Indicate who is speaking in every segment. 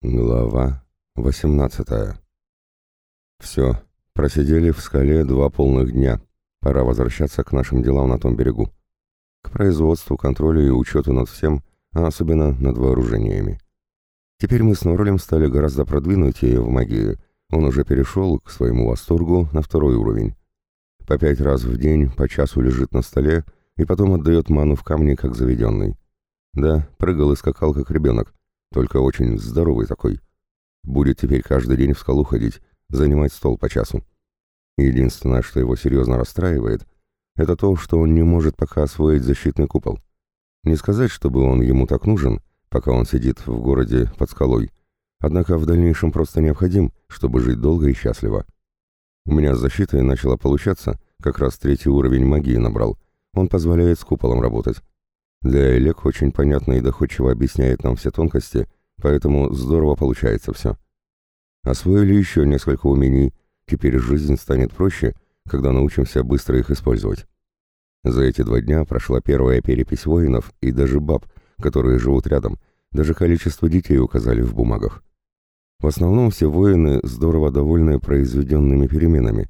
Speaker 1: Глава 18 Все, просидели в скале два полных дня. Пора возвращаться к нашим делам на том берегу. К производству, контролю и учету над всем, а особенно над вооружениями. Теперь мы с Норрелем стали гораздо продвинутее в магии. Он уже перешел к своему восторгу на второй уровень. По пять раз в день по часу лежит на столе и потом отдает ману в камни, как заведенный. Да, прыгал и скакал, как ребенок, только очень здоровый такой. Будет теперь каждый день в скалу ходить, занимать стол по часу. Единственное, что его серьезно расстраивает, это то, что он не может пока освоить защитный купол. Не сказать, чтобы он ему так нужен, пока он сидит в городе под скалой, однако в дальнейшем просто необходим, чтобы жить долго и счастливо. У меня с защитой начало получаться, как раз третий уровень магии набрал. Он позволяет с куполом работать. Да и Олег очень понятно и доходчиво объясняет нам все тонкости, поэтому здорово получается все. Освоили еще несколько умений, теперь жизнь станет проще, когда научимся быстро их использовать. За эти два дня прошла первая перепись воинов и даже баб, которые живут рядом, даже количество детей указали в бумагах. В основном все воины здорово довольны произведенными переменами.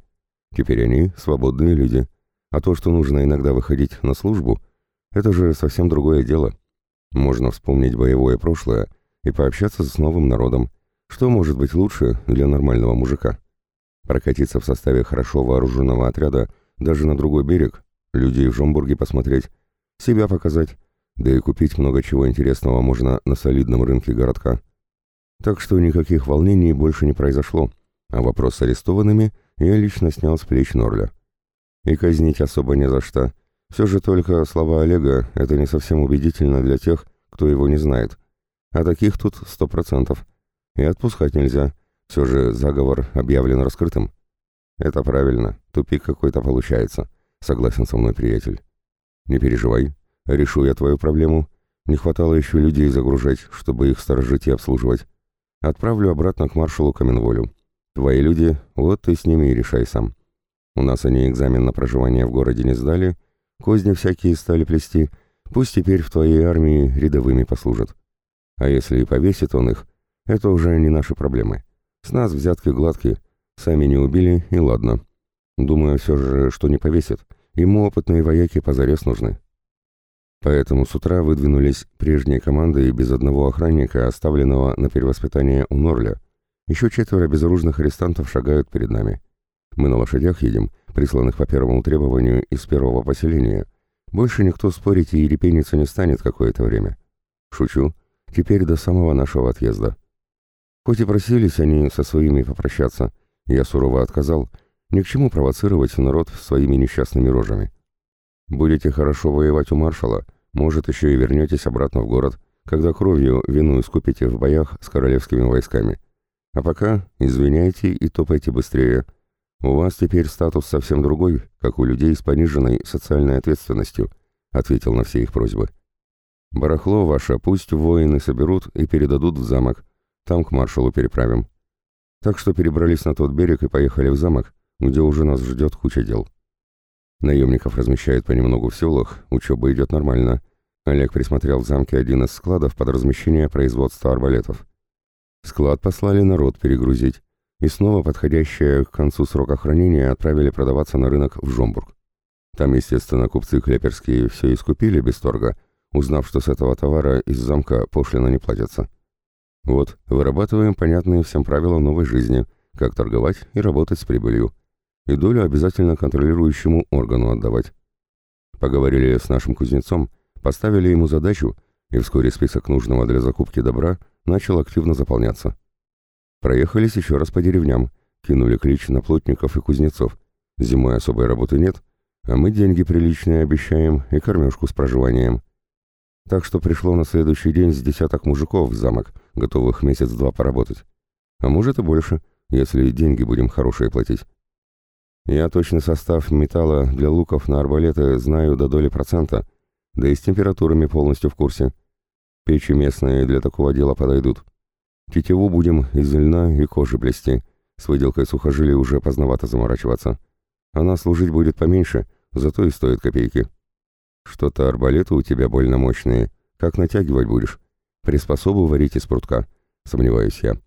Speaker 1: Теперь они свободные люди, а то, что нужно иногда выходить на службу – это же совсем другое дело. Можно вспомнить боевое прошлое и пообщаться с новым народом. Что может быть лучше для нормального мужика? Прокатиться в составе хорошо вооруженного отряда даже на другой берег, людей в Жомбурге посмотреть, себя показать, да и купить много чего интересного можно на солидном рынке городка. Так что никаких волнений больше не произошло, а вопрос с арестованными я лично снял с плеч Норля. И казнить особо не за что, все же только слова Олега — это не совсем убедительно для тех, кто его не знает. А таких тут сто процентов. И отпускать нельзя. Все же заговор объявлен раскрытым. Это правильно, тупик какой-то получается, согласен со мной приятель. Не переживай, решу я твою проблему. Не хватало еще людей загружать, чтобы их сторожить и обслуживать. Отправлю обратно к маршалу Каменволю. Твои люди, вот ты с ними и решай сам. У нас они экзамен на проживание в городе не сдали — Козни всякие стали плести, пусть теперь в твоей армии рядовыми послужат. А если и повесит он их, это уже не наши проблемы. С нас взятки гладкие, сами не убили, и ладно. Думаю все же, что не повесит. Ему опытные вояки позарез нужны. Поэтому с утра выдвинулись прежние команды и без одного охранника, оставленного на перевоспитание у Норля. Еще четверо безоружных арестантов шагают перед нами. Мы на лошадях едем, присланных по первому требованию из первого поселения. Больше никто спорить и репениться не станет какое-то время. Шучу. Теперь до самого нашего отъезда. Хоть и просились они со своими попрощаться, я сурово отказал, ни к чему провоцировать народ своими несчастными рожами. Будете хорошо воевать у маршала, может, еще и вернетесь обратно в город, когда кровью вину искупите в боях с королевскими войсками. А пока извиняйте и топайте быстрее, — «У вас теперь статус совсем другой, как у людей с пониженной социальной ответственностью», — ответил на все их просьбы. «Барахло ваше пусть воины соберут и передадут в замок, там к маршалу переправим». Так что перебрались на тот берег и поехали в замок, где уже нас ждет куча дел. Наемников размещают понемногу в селах, учеба идет нормально. Олег присмотрел в замке один из складов под размещение производства арбалетов. Склад послали народ перегрузить, и снова подходящее к концу срока хранения отправили продаваться на рынок в Жомбург. Там, естественно, купцы клеперские все искупили без торга, узнав, что с этого товара из замка пошлина не платятся. Вот, вырабатываем понятные всем правила новой жизни, как торговать и работать с прибылью. И долю обязательно контролирующему органу отдавать. Поговорили с нашим кузнецом, поставили ему задачу, и вскоре список нужного для закупки добра начал активно заполняться. Проехались еще раз по деревням, кинули клич на плотников и кузнецов. Зимой особой работы нет, а мы деньги приличные обещаем и кормежку с проживанием. Так что пришло на следующий день с десяток мужиков в замок, готовых месяц-два поработать. А может и больше, если деньги будем хорошие платить. Я точный состав металла для луков на арбалеты знаю до доли процента, да и с температурами полностью в курсе. Печи местные для такого дела подойдут. Тетиву будем из льна и кожи плести. С выделкой сухожилий уже поздновато заморачиваться. Она служить будет поменьше, зато и стоит копейки. Что-то арбалеты у тебя больно мощные. Как натягивать будешь? Приспособу варить из прутка. Сомневаюсь я.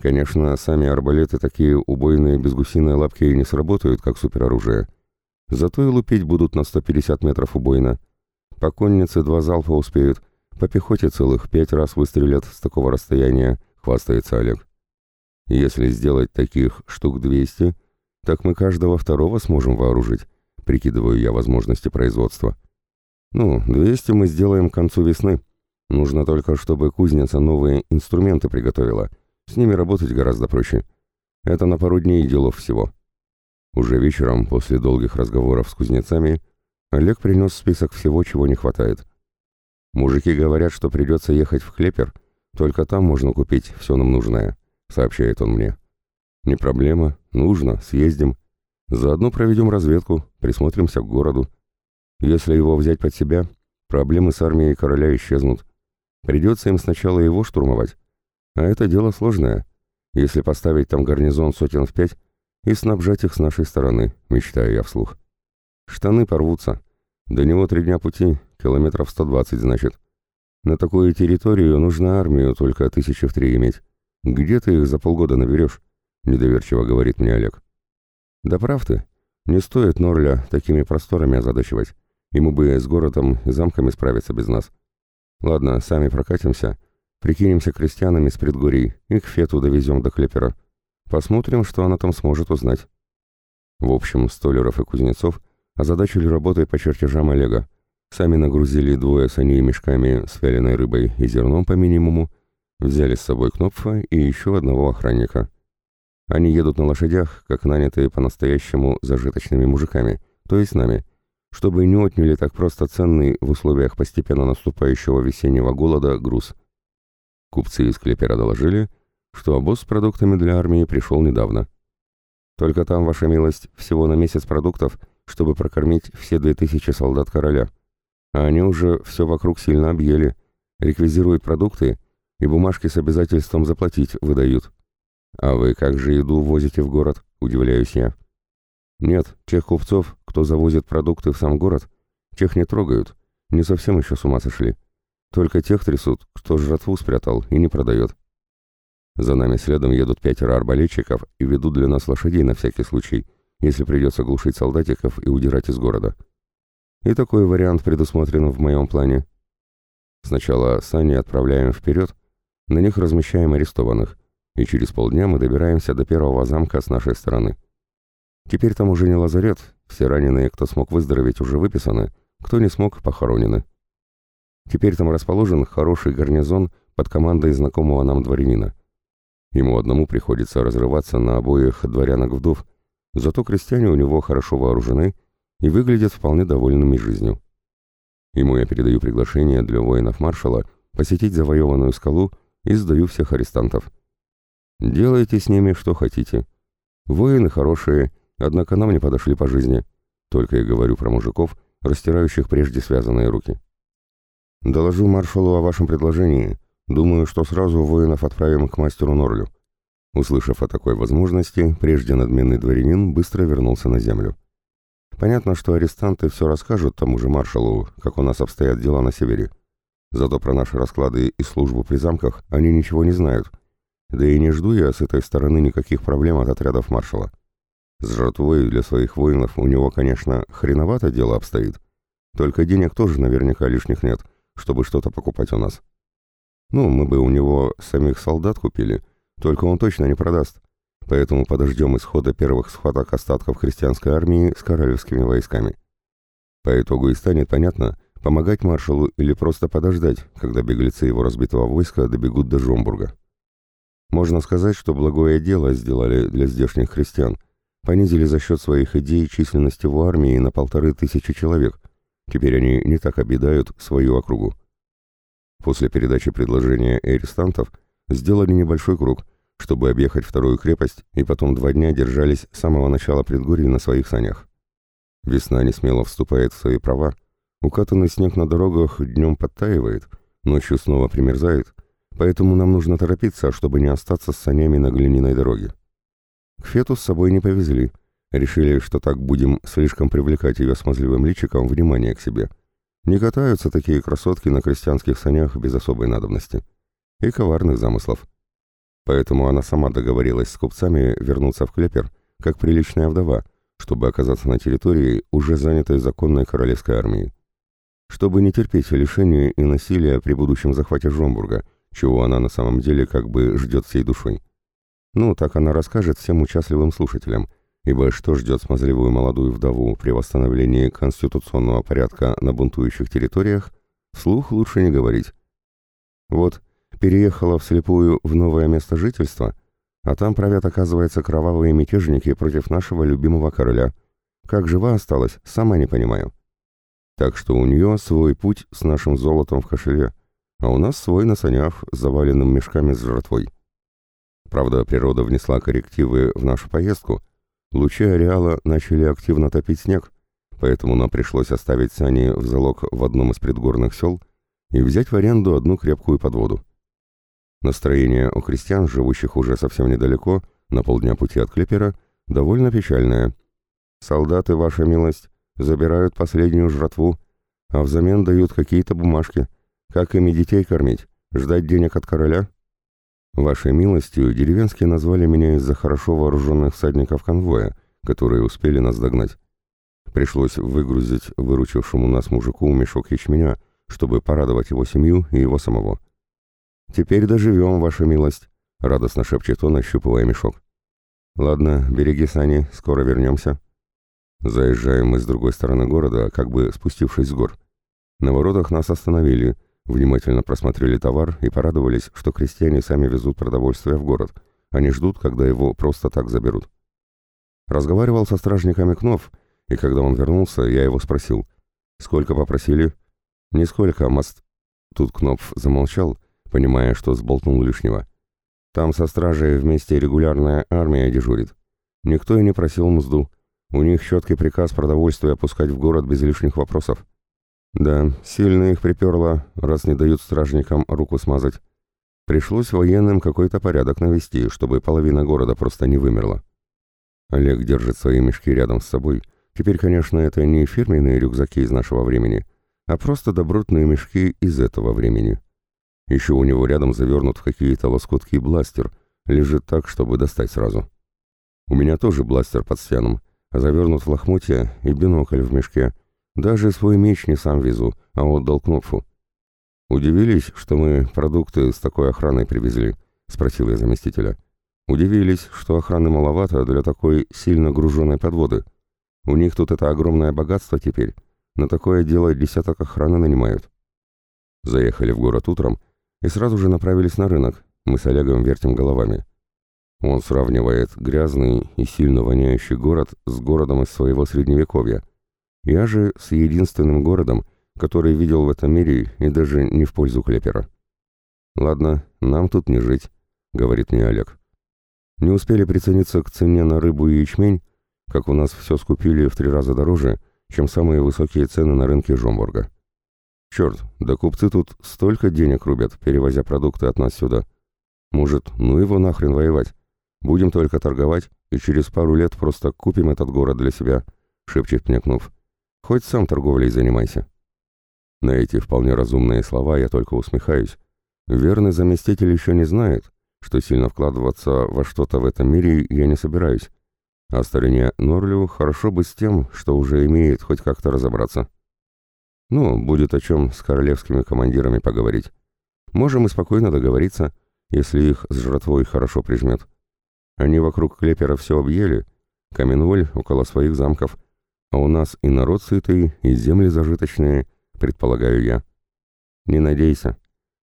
Speaker 1: Конечно, сами арбалеты такие убойные без гусиной лапки не сработают, как супероружие. Зато и лупить будут на 150 метров убойно. По коннице два залпа успеют, по пехоте целых пять раз выстрелят с такого расстояния, хвастается Олег. Если сделать таких штук 200, так мы каждого второго сможем вооружить, прикидываю я возможности производства. Ну, 200 мы сделаем к концу весны. Нужно только, чтобы кузница новые инструменты приготовила. С ними работать гораздо проще. Это на пару дней делов всего. Уже вечером, после долгих разговоров с кузнецами, Олег принес список всего, чего не хватает. «Мужики говорят, что придется ехать в Клепер, только там можно купить все нам нужное», — сообщает он мне. «Не проблема, нужно, съездим. Заодно проведем разведку, присмотримся к городу. Если его взять под себя, проблемы с армией короля исчезнут. Придется им сначала его штурмовать. А это дело сложное, если поставить там гарнизон сотен в пять и снабжать их с нашей стороны, мечтаю я вслух. Штаны порвутся. До него три дня пути, километров 120, значит. На такую территорию нужно армию только тысячи в три иметь. Где ты их за полгода наберешь? Недоверчиво говорит мне Олег. Да прав ты. Не стоит Норля такими просторами озадачивать. Ему бы с городом и замками справиться без нас. Ладно, сами прокатимся, прикинемся крестьянами с предгорий и к Фету довезем до Клепера. Посмотрим, что она там сможет узнать. В общем, столеров и кузнецов озадачили работой по чертежам Олега. Сами нагрузили двое саней мешками с вяленой рыбой и зерном по минимуму, взяли с собой Кнопфа и еще одного охранника. Они едут на лошадях, как нанятые по-настоящему зажиточными мужиками, то есть нами – чтобы не отняли так просто ценный в условиях постепенно наступающего весеннего голода груз. Купцы из Клепера доложили, что обоз с продуктами для армии пришел недавно. Только там, ваша милость, всего на месяц продуктов, чтобы прокормить все две тысячи солдат короля. А они уже все вокруг сильно объели, реквизируют продукты и бумажки с обязательством заплатить выдают. А вы как же еду возите в город, удивляюсь я. Нет, тех купцов, кто завозит продукты в сам город, тех не трогают, не совсем еще с ума сошли. Только тех трясут, кто жратву спрятал и не продает. За нами следом едут пятеро арбалетчиков и ведут для нас лошадей на всякий случай, если придется глушить солдатиков и удирать из города. И такой вариант предусмотрен в моем плане. Сначала сани отправляем вперед, на них размещаем арестованных, и через полдня мы добираемся до первого замка с нашей стороны. Теперь там уже не лазарет, все раненые, кто смог выздороветь, уже выписаны, кто не смог, похоронены. Теперь там расположен хороший гарнизон под командой знакомого нам дворянина. Ему одному приходится разрываться на обоих дворянок-вдов, зато крестьяне у него хорошо вооружены и выглядят вполне довольными жизнью. Ему я передаю приглашение для воинов маршала посетить завоеванную скалу и сдаю всех арестантов. Делайте с ними что хотите. Воины хорошие, Однако нам не подошли по жизни. Только и говорю про мужиков, растирающих прежде связанные руки. Доложу маршалу о вашем предложении. Думаю, что сразу воинов отправим к мастеру Норлю. Услышав о такой возможности, прежде надменный дворянин быстро вернулся на землю. Понятно, что арестанты все расскажут тому же маршалу, как у нас обстоят дела на севере. Зато про наши расклады и службу при замках они ничего не знают. Да и не жду я с этой стороны никаких проблем от отрядов маршала. С жратвой для своих воинов у него, конечно, хреновато дело обстоит. Только денег тоже наверняка лишних нет, чтобы что-то покупать у нас. Ну, мы бы у него самих солдат купили, только он точно не продаст. Поэтому подождем исхода первых схваток остатков христианской армии с королевскими войсками. По итогу и станет понятно, помогать маршалу или просто подождать, когда беглецы его разбитого войска добегут до Жомбурга. Можно сказать, что благое дело сделали для здешних христиан, понизили за счет своих идей численность его армии на полторы тысячи человек. Теперь они не так обидают свою округу. После передачи предложения арестантов сделали небольшой круг, чтобы объехать вторую крепость, и потом два дня держались с самого начала предгорий на своих санях. Весна не смело вступает в свои права, укатанный снег на дорогах днем подтаивает, ночью снова примерзает, поэтому нам нужно торопиться, чтобы не остаться с санями на глиняной дороге. К Фету с собой не повезли. Решили, что так будем слишком привлекать ее смазливым личиком внимание к себе. Не катаются такие красотки на крестьянских санях без особой надобности. И коварных замыслов. Поэтому она сама договорилась с купцами вернуться в Клепер, как приличная вдова, чтобы оказаться на территории, уже занятой законной королевской армией. Чтобы не терпеть лишения и насилия при будущем захвате Жомбурга, чего она на самом деле как бы ждет всей душой. Ну, так она расскажет всем участливым слушателям, ибо что ждет смазливую молодую вдову при восстановлении конституционного порядка на бунтующих территориях, вслух лучше не говорить. Вот, переехала вслепую в новое место жительства, а там правят, оказывается, кровавые мятежники против нашего любимого короля. Как жива осталась, сама не понимаю. Так что у нее свой путь с нашим золотом в кошеле, а у нас свой на санях, заваленным мешками с жратвой. Правда, природа внесла коррективы в нашу поездку. Лучи ареала начали активно топить снег, поэтому нам пришлось оставить сани в залог в одном из предгорных сел и взять в аренду одну крепкую подводу. Настроение у крестьян, живущих уже совсем недалеко, на полдня пути от Клепера, довольно печальное. «Солдаты, ваша милость, забирают последнюю жратву, а взамен дают какие-то бумажки. Как ими детей кормить? Ждать денег от короля?» «Вашей милостью деревенские назвали меня из-за хорошо вооруженных всадников конвоя, которые успели нас догнать. Пришлось выгрузить выручившему нас мужику мешок ячменя, чтобы порадовать его семью и его самого. «Теперь доживем, ваша милость», — радостно шепчет он, ощупывая мешок. «Ладно, береги сани, скоро вернемся». Заезжаем мы с другой стороны города, как бы спустившись с гор. На воротах нас остановили, внимательно просмотрели товар и порадовались, что крестьяне сами везут продовольствие в город, они ждут, когда его просто так заберут. Разговаривал со стражниками Кнов, и когда он вернулся, я его спросил, «Сколько попросили?» «Нисколько, мост...» Тут Кнопф замолчал, понимая, что сболтнул лишнего. «Там со стражей вместе регулярная армия дежурит. Никто и не просил мзду. У них четкий приказ продовольствие опускать в город без лишних вопросов. Да, сильно их приперло, раз не дают стражникам руку смазать. Пришлось военным какой-то порядок навести, чтобы половина города просто не вымерла. Олег держит свои мешки рядом с собой. Теперь, конечно, это не фирменные рюкзаки из нашего времени, а просто добротные мешки из этого времени. Еще у него рядом завернут в какие-то лоскутки бластер, лежит так, чтобы достать сразу. У меня тоже бластер под стяном, завернут в лохмотья и бинокль в мешке. Даже свой меч не сам везу, а отдал Кнопфу. «Удивились, что мы продукты с такой охраной привезли?» — спросил я заместителя. «Удивились, что охраны маловато для такой сильно груженной подводы. У них тут это огромное богатство теперь. На такое дело десяток охраны нанимают». Заехали в город утром и сразу же направились на рынок. Мы с Олегом вертим головами. Он сравнивает грязный и сильно воняющий город с городом из своего средневековья. Я же с единственным городом, который видел в этом мире и даже не в пользу Клепера. «Ладно, нам тут не жить», — говорит мне Олег. Не успели прицениться к цене на рыбу и ячмень, как у нас все скупили в три раза дороже, чем самые высокие цены на рынке Жомбурга. Черт, да купцы тут столько денег рубят, перевозя продукты от нас сюда. Может, ну его нахрен воевать? Будем только торговать, и через пару лет просто купим этот город для себя», — шепчет мне Кнув. «Хоть сам торговлей занимайся». На эти вполне разумные слова я только усмехаюсь. Верный заместитель еще не знает, что сильно вкладываться во что-то в этом мире я не собираюсь. А старине Норлю хорошо бы с тем, что уже имеет хоть как-то разобраться. Ну, будет о чем с королевскими командирами поговорить. Можем и спокойно договориться, если их с жратвой хорошо прижмет. Они вокруг Клепера все объели, Каменволь около своих замков, а у нас и народ сытый, и земли зажиточные, предполагаю я. Не надейся.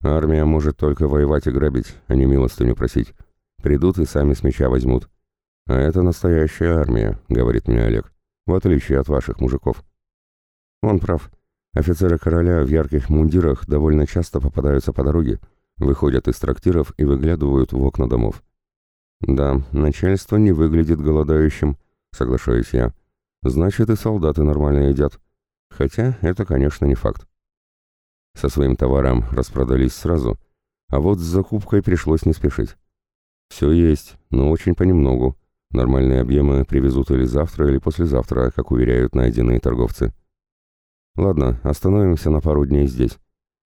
Speaker 1: Армия может только воевать и грабить, а не милостыню просить. Придут и сами с меча возьмут. А это настоящая армия, говорит мне Олег, в отличие от ваших мужиков. Он прав. Офицеры короля в ярких мундирах довольно часто попадаются по дороге, выходят из трактиров и выглядывают в окна домов. Да, начальство не выглядит голодающим, соглашаюсь я. Значит, и солдаты нормально едят. Хотя это, конечно, не факт. Со своим товаром распродались сразу, а вот с закупкой пришлось не спешить. Все есть, но очень понемногу. Нормальные объемы привезут или завтра, или послезавтра, как уверяют найденные торговцы. Ладно, остановимся на пару дней здесь.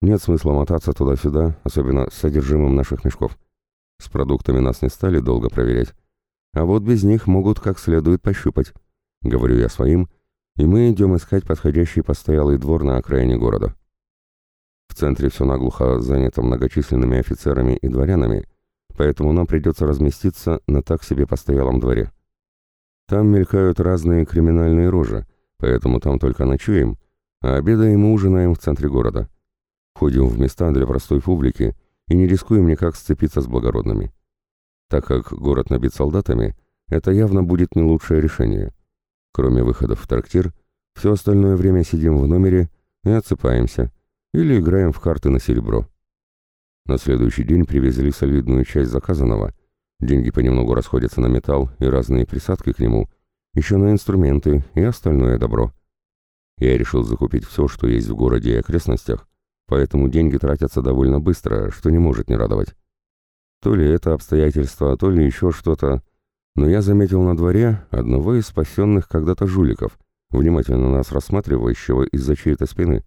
Speaker 1: Нет смысла мотаться туда-сюда, особенно с содержимым наших мешков. С продуктами нас не стали долго проверять, а вот без них могут как следует пощупать. Говорю я своим, и мы идем искать подходящий постоялый двор на окраине города. В центре все наглухо занято многочисленными офицерами и дворянами, поэтому нам придется разместиться на так себе постоялом дворе. Там мелькают разные криминальные рожи, поэтому там только ночуем, а обедаем и ужинаем в центре города. Ходим в места для простой публики и не рискуем никак сцепиться с благородными. Так как город набит солдатами, это явно будет не лучшее решение. Кроме выходов в трактир, все остальное время сидим в номере и отсыпаемся, или играем в карты на серебро. На следующий день привезли солидную часть заказанного, деньги понемногу расходятся на металл и разные присадки к нему, еще на инструменты и остальное добро. Я решил закупить все, что есть в городе и окрестностях, поэтому деньги тратятся довольно быстро, что не может не радовать. То ли это обстоятельство, то ли еще что-то, но я заметил на дворе одного из спасенных когда-то жуликов, внимательно нас рассматривающего из-за чьей-то спины.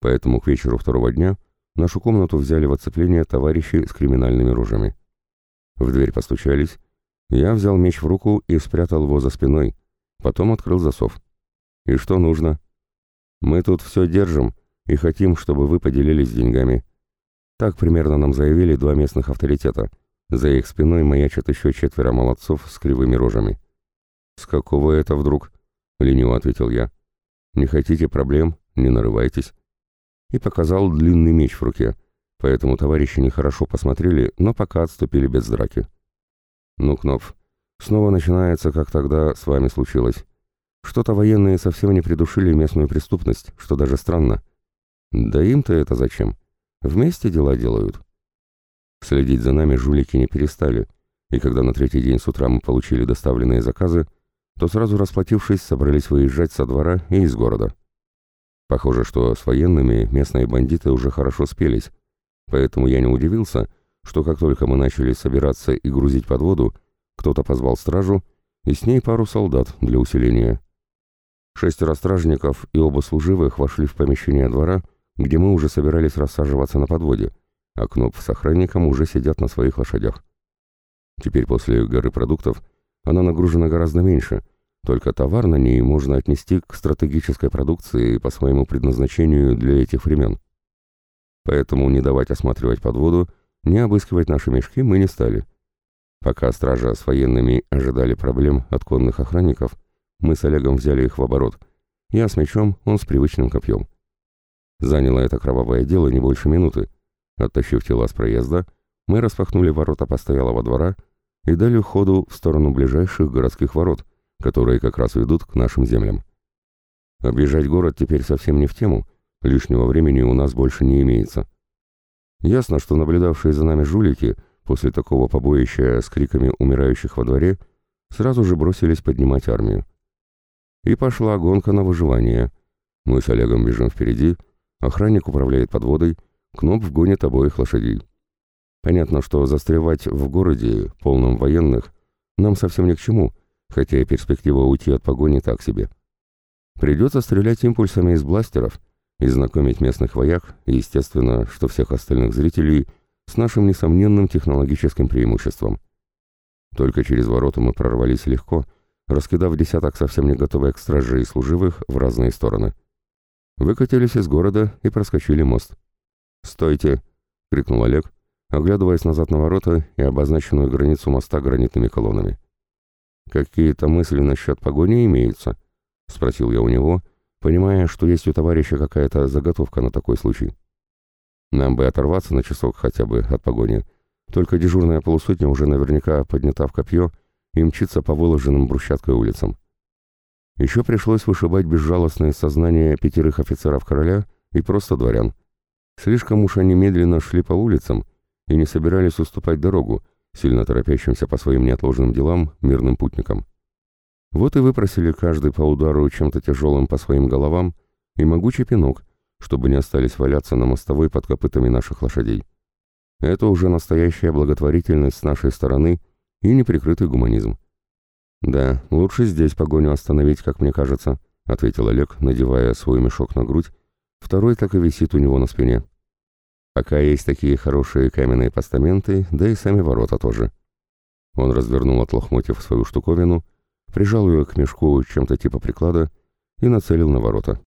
Speaker 1: Поэтому к вечеру второго дня нашу комнату взяли в оцепление товарищи с криминальными ружьями. В дверь постучались, я взял меч в руку и спрятал его за спиной, потом открыл засов. «И что нужно?» «Мы тут все держим и хотим, чтобы вы поделились деньгами». Так примерно нам заявили два местных авторитета. За их спиной маячат еще четверо молодцов с кривыми рожами. «С какого это вдруг?» — лениво ответил я. «Не хотите проблем? Не нарывайтесь». И показал длинный меч в руке, поэтому товарищи нехорошо посмотрели, но пока отступили без драки. «Ну, Кнопф, снова начинается, как тогда с вами случилось. Что-то военные совсем не придушили местную преступность, что даже странно. Да им-то это зачем? Вместе дела делают». Следить за нами жулики не перестали, и когда на третий день с утра мы получили доставленные заказы, то сразу расплатившись, собрались выезжать со двора и из города. Похоже, что с военными местные бандиты уже хорошо спелись, поэтому я не удивился, что как только мы начали собираться и грузить под воду, кто-то позвал стражу и с ней пару солдат для усиления. Шестеро стражников и оба служивых вошли в помещение двора, где мы уже собирались рассаживаться на подводе, а Кноп с охранником уже сидят на своих лошадях. Теперь после горы продуктов она нагружена гораздо меньше, только товар на ней можно отнести к стратегической продукции по своему предназначению для этих времен. Поэтому не давать осматривать подводу, не обыскивать наши мешки мы не стали. Пока стража с военными ожидали проблем от конных охранников, мы с Олегом взяли их в оборот. Я с мечом, он с привычным копьем. Заняло это кровавое дело не больше минуты. Оттащив тела с проезда, мы распахнули ворота постоялого двора и дали ходу в сторону ближайших городских ворот, которые как раз ведут к нашим землям. Объезжать город теперь совсем не в тему, лишнего времени у нас больше не имеется. Ясно, что наблюдавшие за нами жулики после такого побоища с криками умирающих во дворе сразу же бросились поднимать армию. И пошла гонка на выживание. Мы с Олегом бежим впереди, охранник управляет подводой, Кноп вгонит обоих лошадей. Понятно, что застревать в городе, полном военных, нам совсем ни к чему, хотя и перспектива уйти от погони так себе. Придется стрелять импульсами из бластеров и знакомить местных вояк, и, естественно, что всех остальных зрителей, с нашим несомненным технологическим преимуществом. Только через ворота мы прорвались легко, раскидав десяток совсем не готовых к страже и служивых в разные стороны. Выкатились из города и проскочили мост. «Стойте!» — крикнул Олег, оглядываясь назад на ворота и обозначенную границу моста гранитными колоннами. «Какие-то мысли насчет погони имеются?» — спросил я у него, понимая, что есть у товарища какая-то заготовка на такой случай. «Нам бы оторваться на часок хотя бы от погони, только дежурная полусотня уже наверняка поднята в копье и мчится по выложенным брусчаткой улицам. Еще пришлось вышибать безжалостное сознание пятерых офицеров короля и просто дворян. Слишком уж они медленно шли по улицам, и не собирались уступать дорогу, сильно торопящимся по своим неотложным делам мирным путникам. Вот и выпросили каждый по удару чем-то тяжелым по своим головам и могучий пинок, чтобы не остались валяться на мостовой под копытами наших лошадей. Это уже настоящая благотворительность с нашей стороны и неприкрытый гуманизм. «Да, лучше здесь погоню остановить, как мне кажется», — ответил Олег, надевая свой мешок на грудь, второй так и висит у него на спине. Пока есть такие хорошие каменные постаменты, да и сами ворота тоже. Он развернул от лохмотьев свою штуковину, прижал ее к мешку чем-то типа приклада и нацелил на ворота.